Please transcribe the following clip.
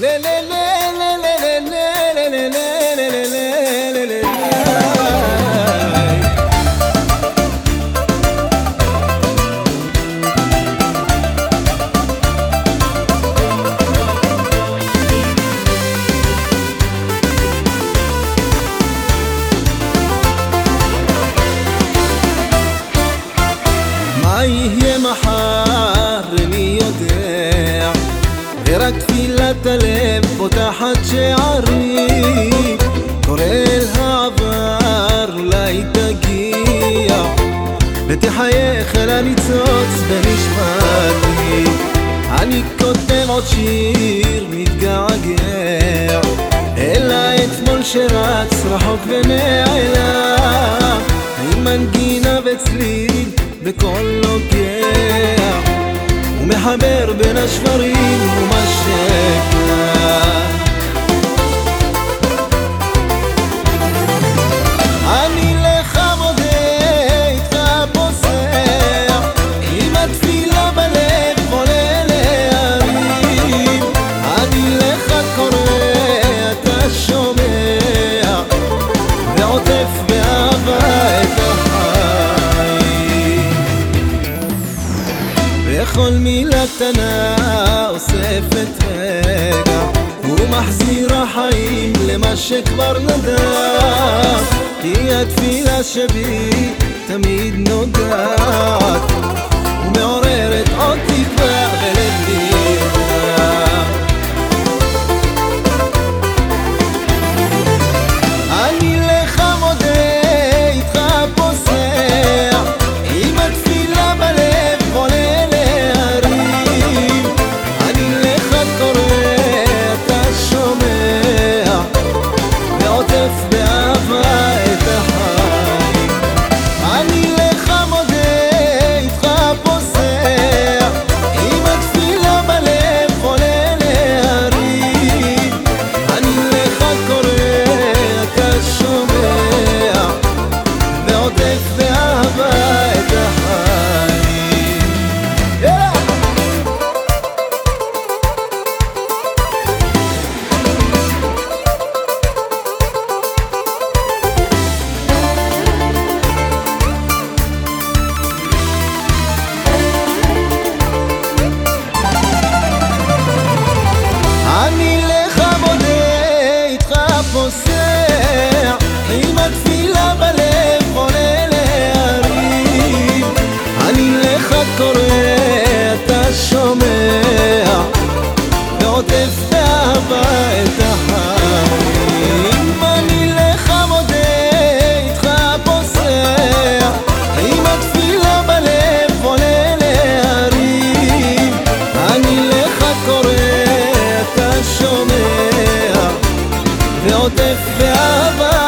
لا لا لا لا لا لا لا لا لا لا لا معي هي محار يضيع غيرك فيني תפילת הלב פותחת שערים. קורא אל העבר אולי תגיע ותחייך אל הניצוץ בנשמתי אני כותב עוד שיר מתגעגע אל האתמול שרץ רחוק ונעלם וכל מילה קטנה אוספת רגע ומחזירה חיים למה שכבר נדע כי התפילה שבי תמיד נוגעת העוטף והבא